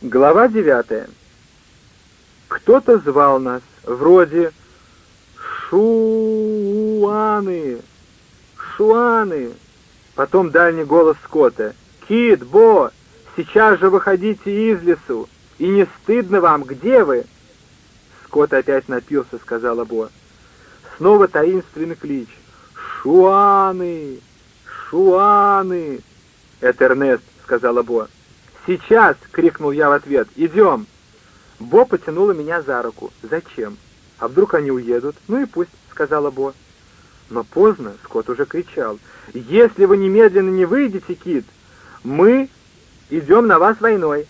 Глава девятая. Кто-то звал нас, вроде «Шуаны! Шуаны!» Потом дальний голос Скотта. «Кит, Бо, сейчас же выходите из лесу! И не стыдно вам, где вы?» Скотт опять напился, сказала Бо. Снова таинственный клич. «Шуаны! Шуаны!» «Это Эрнест», — сказала Бо. «Сейчас!» — крикнул я в ответ. «Идем!» Бо потянула меня за руку. «Зачем? А вдруг они уедут? Ну и пусть», — сказала Бо. Но поздно, Скотт уже кричал. «Если вы немедленно не выйдете, Кит, мы идем на вас войной».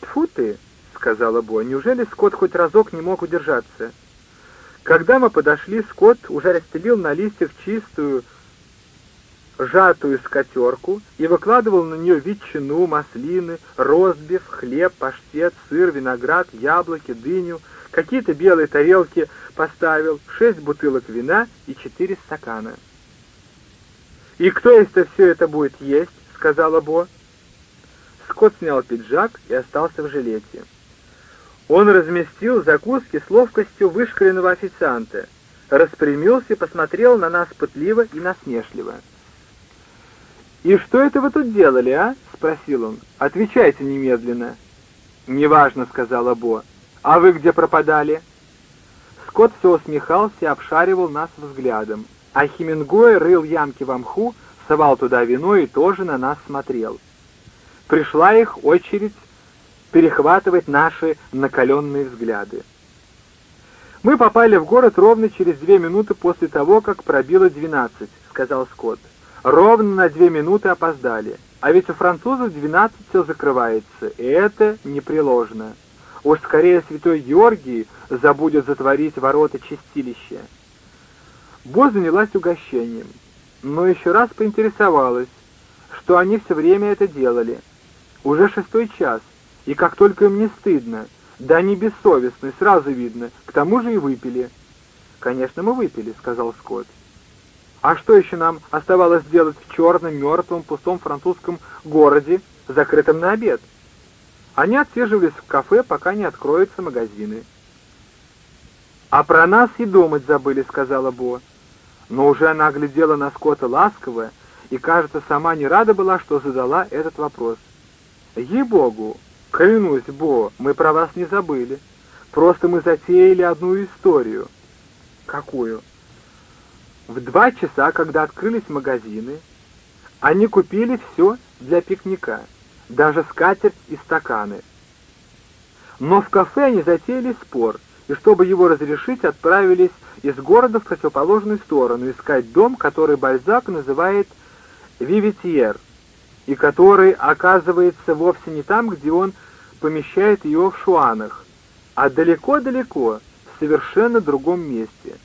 «Тьфу ты!» — сказала Бо. «Неужели Скотт хоть разок не мог удержаться?» Когда мы подошли, Скотт уже расстелил на листьях чистую жатую скатерку и выкладывал на нее ветчину, маслины, розбив, хлеб, паштет, сыр, виноград, яблоки, дыню, какие-то белые тарелки поставил, шесть бутылок вина и четыре стакана. «И кто, если все это будет есть?» — сказала Бо. Скотт снял пиджак и остался в жилете. Он разместил закуски с ловкостью вышкаленного официанта, распрямился и посмотрел на нас пытливо и насмешливо. «И что это вы тут делали, а?» — спросил он. «Отвечайте немедленно». «Неважно», — сказала Бо. «А вы где пропадали?» Скотт все усмехался и обшаривал нас взглядом, а Хемингуэй рыл ямки в мху, совал туда вино и тоже на нас смотрел. Пришла их очередь перехватывать наши накаленные взгляды. «Мы попали в город ровно через две минуты после того, как пробило двенадцать», — сказал Скотт. Ровно на две минуты опоздали. А ведь у французов двенадцать все закрывается, и это непреложно. Уж скорее святой Георгий забудет затворить ворота чистилища. Бо занялась угощением, но еще раз поинтересовалась, что они все время это делали. Уже шестой час, и как только им не стыдно, да они бессовестны, сразу видно, к тому же и выпили. «Конечно, мы выпили», — сказал Скотт. А что еще нам оставалось делать в черном, мертвом, пустом французском городе, закрытом на обед? Они отсиживались в кафе, пока не откроются магазины. «А про нас и думать забыли», — сказала Бо. Но уже она оглядела на Скотта ласково и, кажется, сама не рада была, что задала этот вопрос. «Ей-богу, клянусь, Бо, мы про вас не забыли. Просто мы затеяли одну историю». «Какую?» В два часа, когда открылись магазины, они купили все для пикника, даже скатерть и стаканы. Но в кафе они затеяли спор, и чтобы его разрешить, отправились из города в противоположную сторону искать дом, который Бальзак называет «Вивитьер», и который оказывается вовсе не там, где он помещает ее в Шуанах, а далеко-далеко, в совершенно другом месте.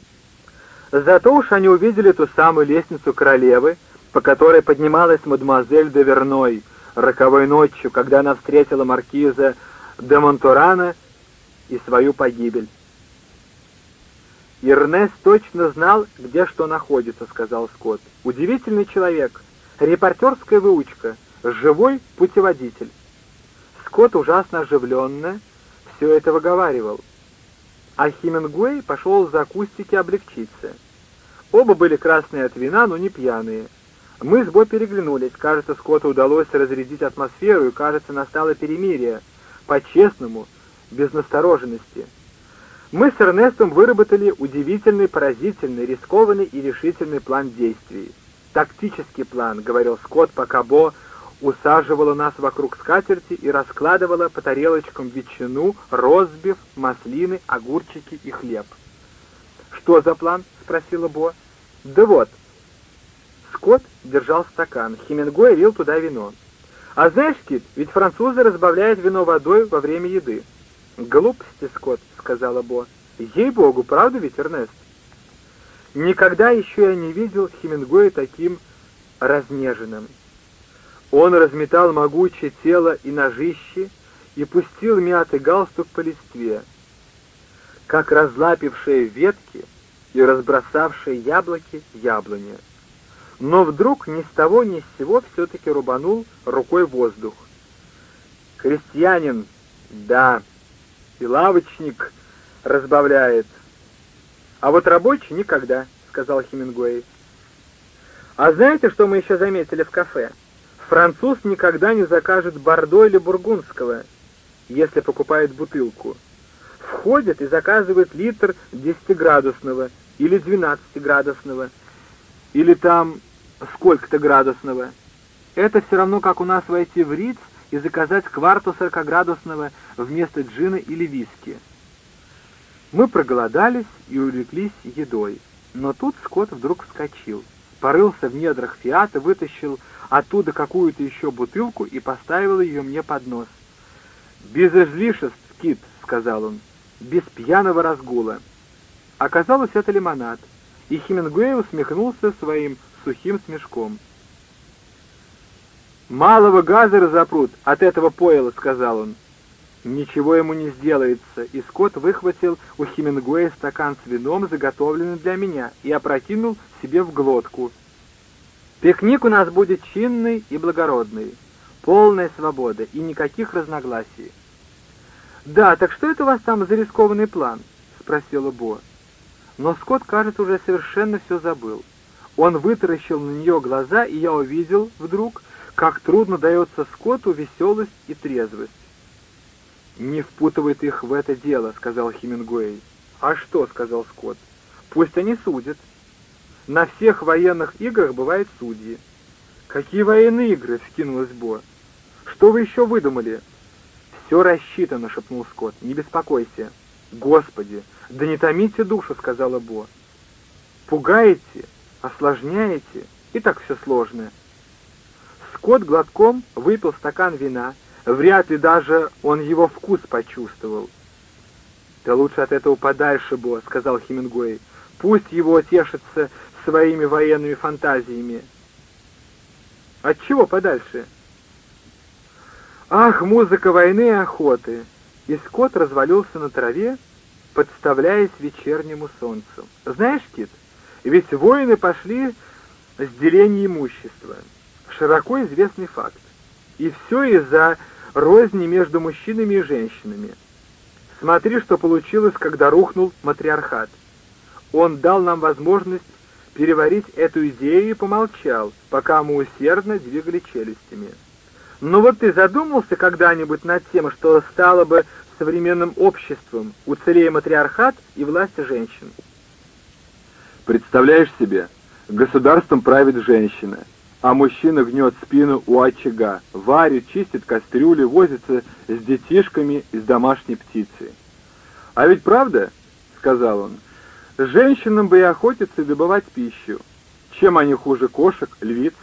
Зато уж они увидели ту самую лестницу королевы, по которой поднималась мадемуазель де Верной роковой ночью, когда она встретила маркиза де Монтурана и свою погибель. «Ирнес точно знал, где что находится», — сказал Скотт. «Удивительный человек, репортерская выучка, живой путеводитель». Скотт ужасно оживленно все это выговаривал а Хемингуэй пошел за акустики облегчиться. Оба были красные от вина, но не пьяные. Мы с Бо переглянулись. Кажется, Скотту удалось разрядить атмосферу, и, кажется, настало перемирие. По-честному, без настороженности. Мы с Эрнестом выработали удивительный, поразительный, рискованный и решительный план действий. «Тактический план», — говорил Скотт, пока Бо усаживала нас вокруг скатерти и раскладывала по тарелочкам ветчину, розбив, маслины, огурчики и хлеб. «Что за план?» — спросила Бо. «Да вот». Скотт держал стакан, Хемингуэй лил туда вино. «А знаешь, Кит, ведь французы разбавляют вино водой во время еды». «Глупости, Скотт», — сказала Бо. «Ей-богу, правда ведь, Эрнест?» Никогда еще я не видел Хемингуэя таким разнеженным. Он разметал могучее тело и ножище и пустил мятый галстук по листве. Как разлапившие ветки и разбросавшие яблоки яблони. Но вдруг ни с того ни с сего все-таки рубанул рукой воздух. Крестьянин, да, и лавочник разбавляет. А вот рабочий никогда, сказал Хемингуэй. А знаете, что мы еще заметили в кафе? Француз никогда не закажет бордо или бургундского, если покупает бутылку. Входит и заказывает литр 10-градусного или 12-градусного, или там сколько-то градусного. Это все равно, как у нас войти в Риц и заказать кварту 40-градусного вместо джина или виски. Мы проголодались и увлеклись едой, но тут Скотт вдруг вскочил, порылся в недрах фиата, вытащил оттуда какую-то еще бутылку и поставил ее мне под нос. «Без излишеств, Кит», — сказал он, — «без пьяного разгула». Оказалось, это лимонад, и Хемингуэй усмехнулся своим сухим смешком. «Малого газа разопрут от этого пойла», — сказал он. Ничего ему не сделается, и Скотт выхватил у Хемингуэя стакан с вином, заготовленный для меня, и опрокинул себе в глотку. Пикник у нас будет чинный и благородный, полная свобода и никаких разногласий. «Да, так что это у вас там за рискованный план?» — спросила Бо. Но Скотт, кажется, уже совершенно все забыл. Он вытаращил на нее глаза, и я увидел вдруг, как трудно дается Скотту веселость и трезвость. «Не впутывает их в это дело», — сказал Хемингуэй. «А что?» — сказал Скотт. «Пусть они судят. На всех военных играх бывают судьи. Какие военные игры? Скинулась Бо. Что вы еще выдумали? Все рассчитано, шепнул Скотт. Не беспокойся. Господи, да не томите душу, сказала Бо. Пугаете, осложняете, и так все сложно. Скотт глотком выпил стакан вина, вряд ли даже он его вкус почувствовал. «Да лучше от этого подальше, Бо», — сказал Хемингуэй. «Пусть его тешится своими военными фантазиями. От чего подальше? Ах, музыка войны и охоты! И Скотт развалился на траве, подставляясь вечернему солнцу. Знаешь, Кит, ведь воины пошли с деления имущества. Широко известный факт. И все из-за розни между мужчинами и женщинами. Смотри, что получилось, когда рухнул матриархат. Он дал нам возможность переварить эту идею и помолчал, пока мы усердно двигали челюстями. «Ну вот ты задумался когда-нибудь над тем, что стало бы современным обществом, уцелея матриархат и власть женщин?» Представляешь себе, государством правит женщина, а мужчина гнет спину у очага, варит, чистит кастрюли, возится с детишками из домашней птицы. «А ведь правда, — сказал он, — Женщинам бы и охотиться и добывать пищу. Чем они хуже кошек, львиц?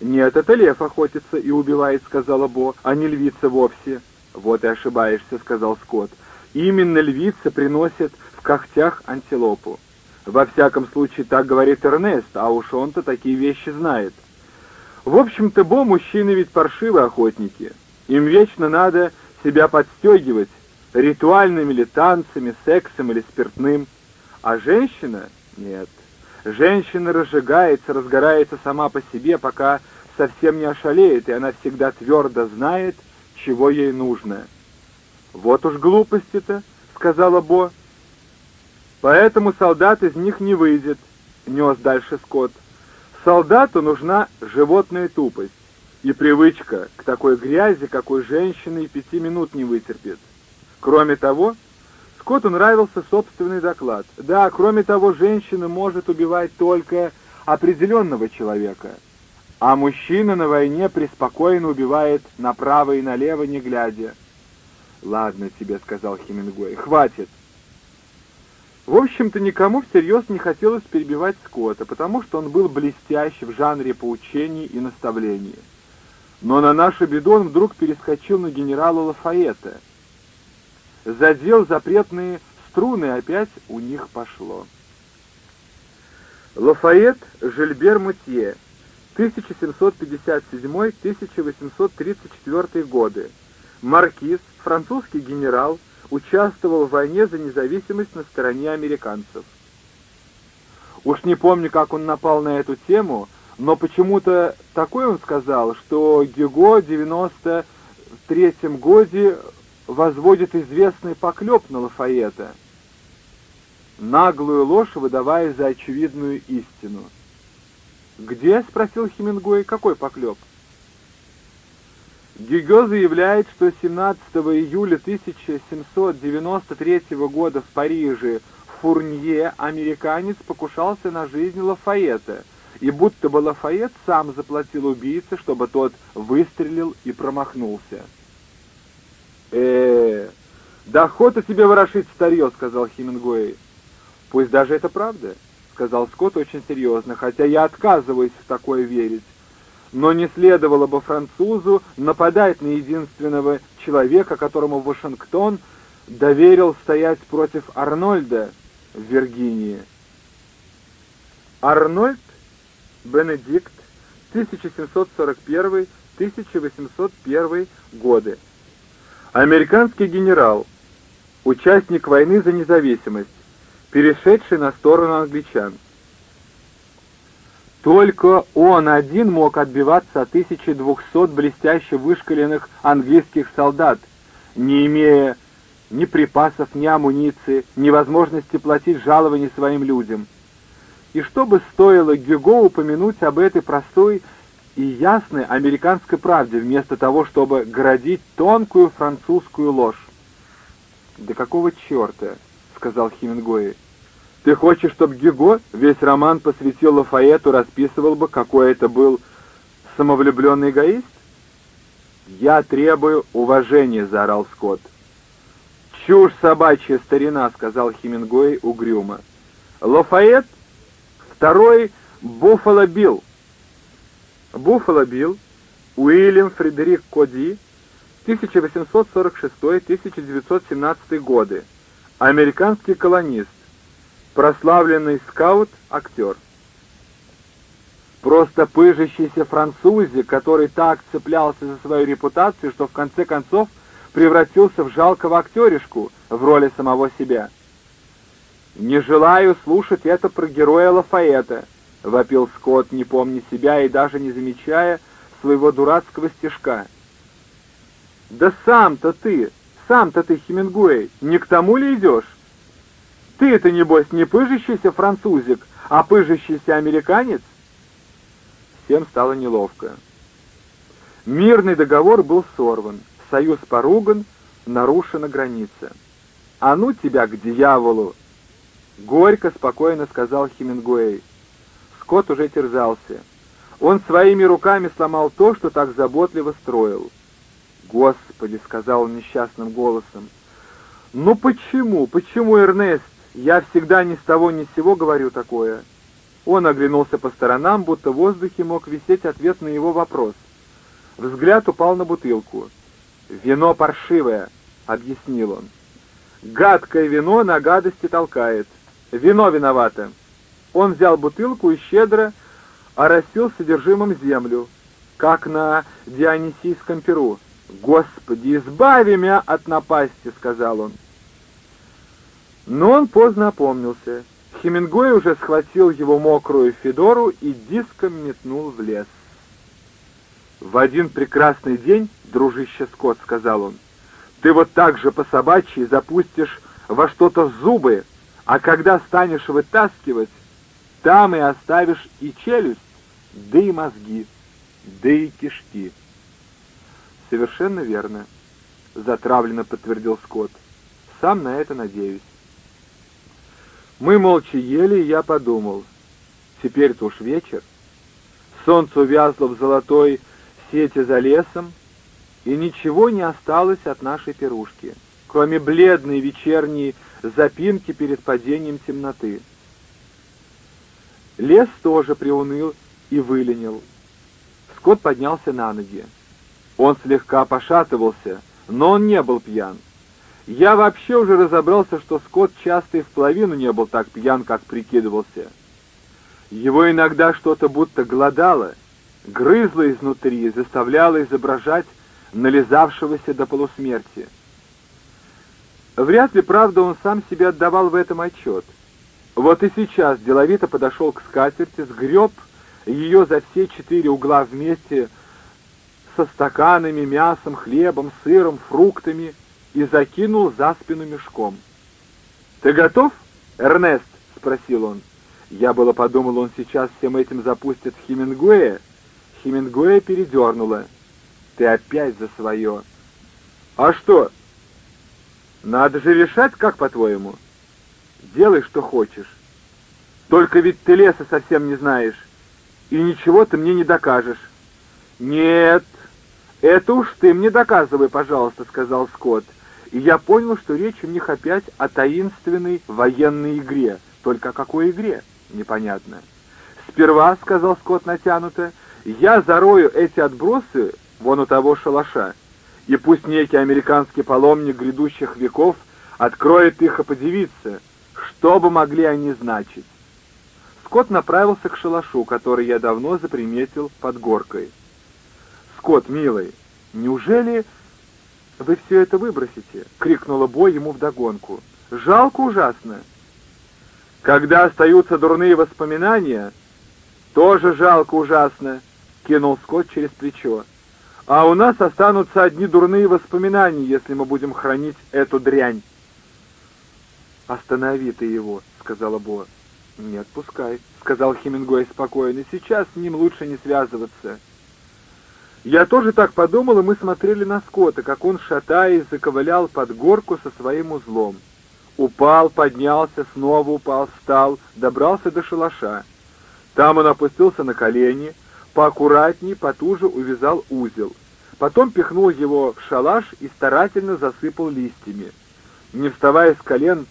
Нет, это лев охотится и убивает, сказала Бо, а не львица вовсе. Вот и ошибаешься, сказал Скотт. Именно львица приносит в когтях антилопу. Во всяком случае, так говорит Эрнест, а уж он-то такие вещи знает. В общем-то, Бо мужчины ведь паршивые охотники. Им вечно надо себя подстегивать ритуальными ли танцами, сексом или спиртным. А женщина? Нет. Женщина разжигается, разгорается сама по себе, пока совсем не ошалеет, и она всегда твердо знает, чего ей нужно. «Вот уж глупости-то», — сказала Бо. «Поэтому солдат из них не выйдет», — нес дальше Скотт. «Солдату нужна животная тупость и привычка к такой грязи, какой женщина и пяти минут не вытерпит. Кроме того, Скотту нравился собственный доклад. Да, кроме того, женщина может убивать только определенного человека, а мужчина на войне преспокойно убивает направо и налево, не глядя. «Ладно тебе», — сказал Хемингуэй, — «хватит». В общем-то, никому всерьез не хотелось перебивать Скотта, потому что он был блестящ в жанре поучений и наставлений. Но на нашу беду он вдруг перескочил на генерала Лафаэта — задел запретные струны, опять у них пошло. Лафайет Жильбер Мутье, 1757-1834 годы. Маркиз, французский генерал, участвовал в войне за независимость на стороне американцев. Уж не помню, как он напал на эту тему, но почему-то такое он сказал, что Гюго 90 в третьем годе возводит известный поклеп на Лафаэта, наглую ложь выдавая за очевидную истину. «Где?» — спросил Хемингуэй. «Какой поклеп?» Гюго заявляет, что 17 июля 1793 года в Париже Фурнье, американец, покушался на жизнь Лафаэта, и будто бы Лафаэт сам заплатил убийце, чтобы тот выстрелил и промахнулся. Э да охота тебе ворошить старье», — сказал Хемингуэй. «Пусть даже это правда», — сказал Скотт очень серьезно, «хотя я отказываюсь в такое верить но не следовало бы французу нападать на единственного человека, которому Вашингтон доверил стоять против Арнольда в Виргинии. Арнольд Бенедикт, 1741-1801 годы. Американский генерал, участник войны за независимость, перешедший на сторону англичан. Только он один мог отбиваться от 1200 блестяще вышкаленных английских солдат, не имея ни припасов, ни амуниции, ни возможности платить жалования своим людям. И что бы стоило Гюго упомянуть об этой простой и ясной американской правде, вместо того, чтобы городить тонкую французскую ложь? «Да какого черта?» — сказал Хемингуэй. Ты хочешь, чтобы Гюго весь роман посвятил Лафаэту, расписывал бы, какой это был самовлюбленный эгоист? «Я требую уважения», — заорал Скотт. «Чушь собачья старина», — сказал Хемингуэй угрюмо. «Лафайет? Второй — Буффало Билл». Буффало Билл, Уильям Фредерик Коди, 1846-1917 годы, американский колонист, прославленный скаут-актер. Просто пыжащийся французик, который так цеплялся за свою репутацию, что в конце концов превратился в жалкого актеришку в роли самого себя. «Не желаю слушать это про героя Лафаэта», — вопил Скотт, не помня себя и даже не замечая своего дурацкого стишка. «Да сам-то ты, сам-то ты, Хемингуэй, не к тому ли идешь?» ты это, небось, не пыжащийся французик, а пыжащийся американец?» Всем стало неловко. Мирный договор был сорван, союз поруган, нарушена граница. «А ну тебя к дьяволу!» Горько, спокойно сказал Хемингуэй. Скотт уже терзался. Он своими руками сломал то, что так заботливо строил. «Господи!» — сказал он несчастным голосом. «Ну почему, почему, Эрнест, я всегда ни с того ни с сего говорю такое». Он оглянулся по сторонам, будто в воздухе мог висеть ответ на его вопрос. Взгляд упал на бутылку. «Вино паршивое», — объяснил он. «Гадкое вино на гадости толкает. Вино виновато». Он взял бутылку и щедро оросил содержимым землю, как на Дионисийском перу. «Господи, избави меня от напасти», — сказал он. Но он поздно опомнился. Хемингуэй уже схватил его мокрую федору и диском метнул в лес. «В один прекрасный день, дружище Скотт, — сказал он, — ты вот так же по собачьи запустишь во что-то зубы, а когда станешь вытаскивать, там и оставишь и челюсть, да и мозги, да и кишки». «Совершенно верно», — затравленно подтвердил Скотт. «Сам на это надеюсь». Мы молча ели, и я подумал. Теперь-то уж вечер. Солнце увязло в золотой сети за лесом, и ничего не осталось от нашей пирушки, кроме бледной вечерней запинки перед падением темноты. Лес тоже приуныл и выленил. Скот поднялся на ноги. Он слегка пошатывался, но он не был пьян. Я вообще уже разобрался, что Скотт часто и в половину не был так пьян, как прикидывался. Его иногда что-то будто голодало, грызло изнутри заставляло изображать нализавшегося до полусмерти. Вряд ли, правда, он сам себе отдавал в этом отчет. Вот и сейчас деловито подошел к скатерти, сгреб ее за все четыре угла вместе со стаканами, мясом, хлебом, сыром, фруктами и закинул за спину мешком. «Ты готов, Эрнест?» — спросил он. Я было подумал, он сейчас всем этим запустит Хемингуэя. Хемингуэя передернула. «Ты опять за свое!» «А что?» «Надо же решать, как по-твоему?» «Делай, что хочешь. Только ведь ты леса совсем не знаешь, и ничего ты мне не докажешь». «Нет, это уж ты мне доказывай, пожалуйста», — сказал Скотт. И я понял, что речь у них опять о таинственной военной игре. Только о какой игре? Непонятно. «Сперва», — сказал Скотт натянуто, — «я зарою эти отбросы вон у того шалаша, и пусть некий американский паломник грядущих веков откроет их и подивится, что бы могли они значить». Скотт направился к шалашу, который я давно заприметил под горкой. «Скотт, милый, неужели вы все это выбросите?» — крикнула Бой ему вдогонку. «Жалко ужасно!» «Когда остаются дурные воспоминания, тоже жалко ужасно!» — кинул Скотт через плечо. «А у нас останутся одни дурные воспоминания, если мы будем хранить эту дрянь!» «Останови ты его!» — сказала Бо. «Не отпускай», — сказал Хемингуэй спокойно. «Сейчас с ним лучше не связываться». Я тоже так подумал, и мы смотрели на Скотта, как он, шатаясь, заковылял под горку со своим узлом. Упал, поднялся, снова упал, встал, добрался до шалаша. Там он опустился на колени, поаккуратней, потуже увязал узел. Потом пихнул его в шалаш и старательно засыпал листьями. Не вставая с колен,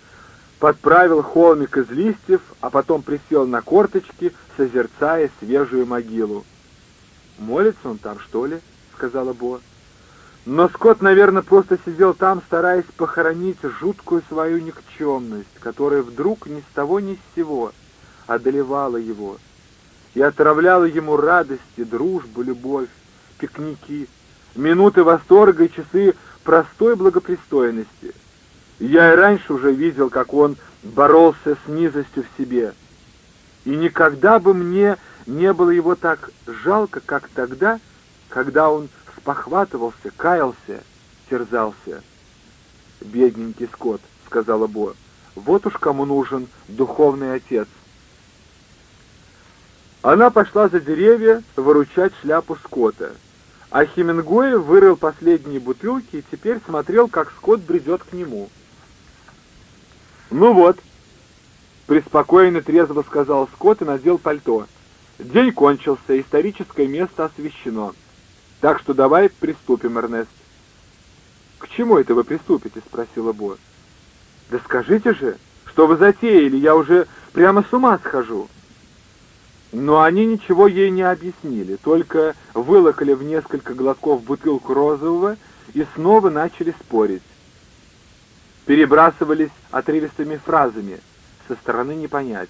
подправил холмик из листьев, а потом присел на корточки, созерцая свежую могилу. «Молится он там, что ли?» — сказала Бо. Но Скотт, наверное, просто сидел там, стараясь похоронить жуткую свою никчемность, которая вдруг ни с того ни с сего одолевала его и отравляла ему радости, дружбу, любовь, пикники, минуты восторга и часы простой благопристойности. Я и раньше уже видел, как он боролся с низостью в себе. И никогда бы мне не было его так жалко, как тогда, когда он спохватывался, каялся, терзался. «Бедненький скот», — сказала Бо, — «вот уж кому нужен духовный отец». Она пошла за деревья выручать шляпу Скотта, а Хемингуэй вырыл последние бутылки и теперь смотрел, как Скотт бредет к нему. «Ну вот», — преспокойно трезво сказал Скотт и надел пальто, — День кончился, историческое место освещено. Так что давай приступим, Эрнест. «К чему это вы приступите?» — спросила Бо. «Да скажите же, что вы затеяли, я уже прямо с ума схожу». Но они ничего ей не объяснили, только вылокали в несколько глотков бутылку розового и снова начали спорить. Перебрасывались отрывистыми фразами, со стороны не понять.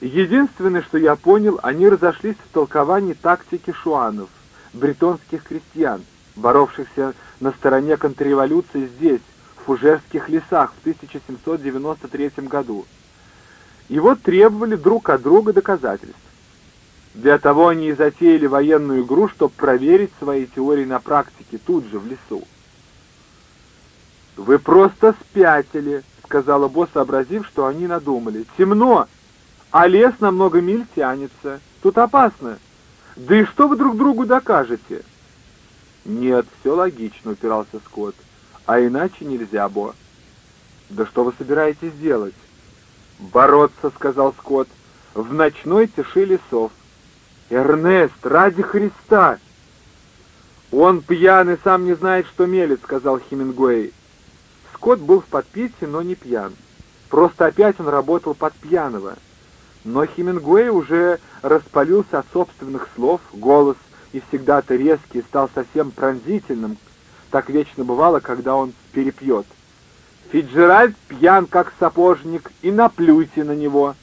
Единственное, что я понял, они разошлись в толковании тактики шуанов, бретонских крестьян, боровшихся на стороне контрреволюции здесь, в Фужерских лесах в 1793 году. И вот требовали друг от друга доказательств. Для того они и затеяли военную игру, чтобы проверить свои теории на практике тут же, в лесу. «Вы просто спятили», — сказала Бо, сообразив, что они надумали. «Темно, а лес на много миль тянется. Тут опасно. Да и что вы друг другу докажете?» «Нет, все логично», — упирался Скотт. «А иначе нельзя, Бо». «Да что вы собираетесь делать?» «Бороться», — сказал Скотт, — «в ночной тиши лесов». «Эрнест, ради Христа!» «Он пьяный, сам не знает, что мелет», — сказал Хемингуэй. Скотт был в подпитии, но не пьян. Просто опять он работал под пьяного. Но Хемингуэй уже распалился от собственных слов, голос и всегда-то резкий стал совсем пронзительным, так вечно бывало, когда он перепьет. Фиджеральд пьян, как сапожник, и наплюйте на него.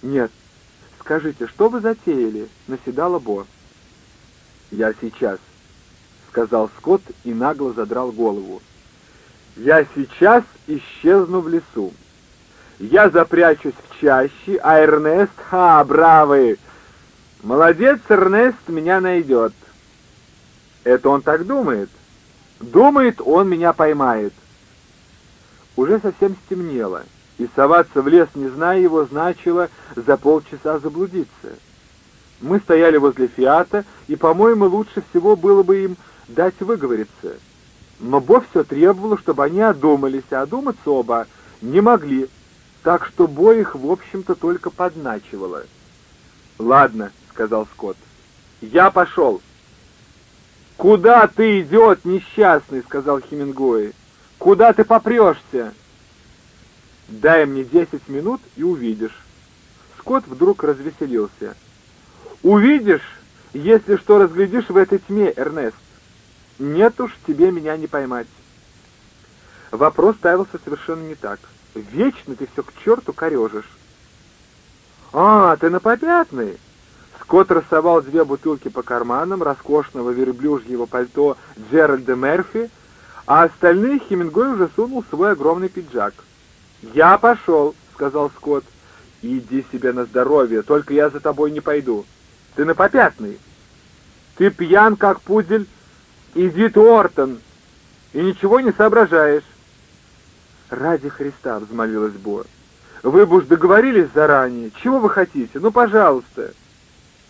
Нет, скажите, что вы затеяли? Наседала Бо. Я сейчас, сказал Скотт и нагло задрал голову. Я сейчас исчезну в лесу. Я запрячусь в чаще, а Эрнест, ха, бравый! Молодец, Эрнест меня найдет. Это он так думает. Думает, он меня поймает. Уже совсем стемнело, и соваться в лес, не зная его, значило за полчаса заблудиться. Мы стояли возле Фиата, и, по-моему, лучше всего было бы им дать выговориться. Но Бо все требовало, чтобы они одумались, а одуматься оба не могли, так что Бо их, в общем-то, только подначивало. «Ладно», — сказал Скотт, — «я пошел». «Куда ты идет, несчастный?» — сказал Хемингуэй. «Куда ты попрешься?» «Дай мне десять минут и увидишь». Скотт вдруг развеселился. «Увидишь, если что разглядишь в этой тьме, Эрнест. Нет уж, тебе меня не поймать». Вопрос ставился совершенно не так. «Вечно ты все к черту корежишь». «А, ты на попятный?» Скотт рассовал две бутылки по карманам роскошного верблюжьего пальто Джеральда Мерфи, а остальные Хемингуэй уже сунул свой огромный пиджак. «Я пошел», — сказал Скотт. «Иди себе на здоровье, только я за тобой не пойду. Ты на попятный. Ты пьян, как пудель Эдит Уортон, и ничего не соображаешь». «Ради Христа», — взмолилась Бо. «Вы бы уж договорились заранее. Чего вы хотите? Ну, пожалуйста».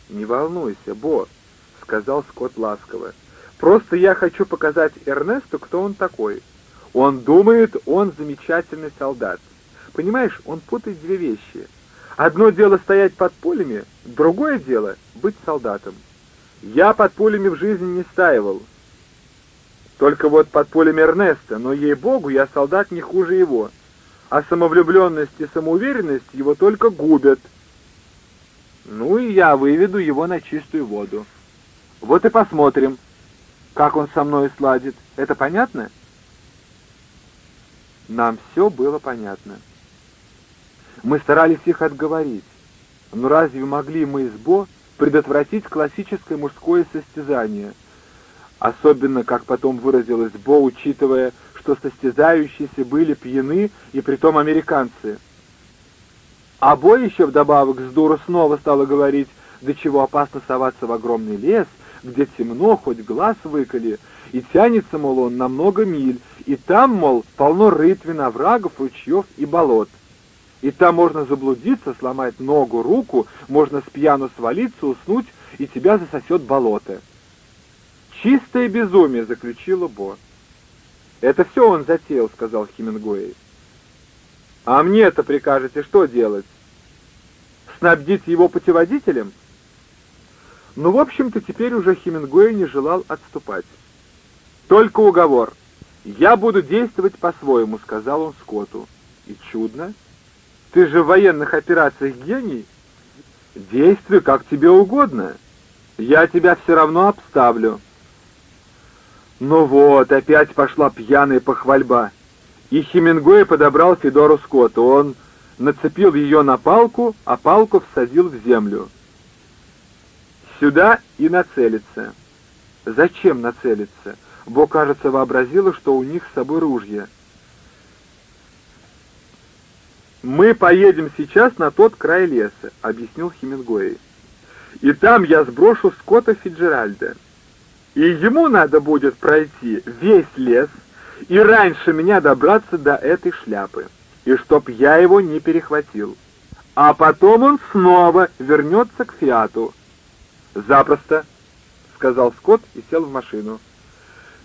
«Не волнуйся, Бо», — сказал Скотт ласково. «Просто я хочу показать Эрнесту, кто он такой. Он думает, он замечательный солдат. Понимаешь, он путает две вещи. Одно дело стоять под пулями, другое дело — быть солдатом. Я под пулями в жизни не стаивал. Только вот под пулями Эрнеста, но, ей-богу, я солдат не хуже его. А самовлюбленность и самоуверенность его только губят». Ну и я выведу его на чистую воду. Вот и посмотрим, как он со мной сладит. Это понятно? Нам все было понятно. Мы старались их отговорить. Но разве могли мы с Бо предотвратить классическое мужское состязание? Особенно, как потом выразилась Бо, учитывая, что состязающиеся были пьяны и притом американцы — а Бой еще вдобавок с дуру снова стала говорить, до чего опасно соваться в огромный лес, где темно, хоть глаз выколи, и тянется, мол, он на много миль, и там, мол, полно рытвин, оврагов, ручьев и болот. И там можно заблудиться, сломать ногу, руку, можно с пьяну свалиться, уснуть, и тебя засосет болото. «Чистое безумие», — заключила Бо. «Это все он затеял», — сказал Хемингуэй. А мне-то прикажете что делать? Снабдить его путеводителем? Ну, в общем-то, теперь уже Хемингуэй не желал отступать. «Только уговор. Я буду действовать по-своему», — сказал он Скотту. «И чудно. Ты же в военных операциях гений. Действуй как тебе угодно. Я тебя все равно обставлю». Ну вот, опять пошла пьяная похвальба. И Хемингуэй подобрал Федору Скотта. Он нацепил ее на палку, а палку всадил в землю. Сюда и нацелиться. Зачем нацелиться? Бо, кажется, вообразила, что у них с собой ружья. «Мы поедем сейчас на тот край леса», — объяснил Хемингуэй. «И там я сброшу Скотта Фиджеральда. И ему надо будет пройти весь лес, и раньше меня добраться до этой шляпы, и чтоб я его не перехватил. А потом он снова вернется к Фиату. «Запросто», — сказал Скотт и сел в машину.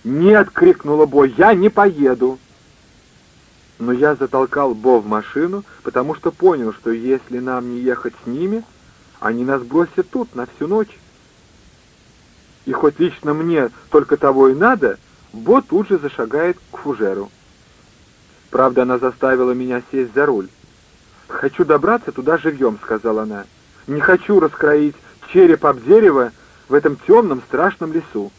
«Нет!» — крикнула Бо, — «я не поеду!» Но я затолкал Бо в машину, потому что понял, что если нам не ехать с ними, они нас бросят тут на всю ночь. И хоть лично мне только того и надо — Бо тут же зашагает к фужеру. Правда, она заставила меня сесть за руль. «Хочу добраться туда живьем», — сказала она. «Не хочу раскроить череп об дерево в этом темном страшном лесу.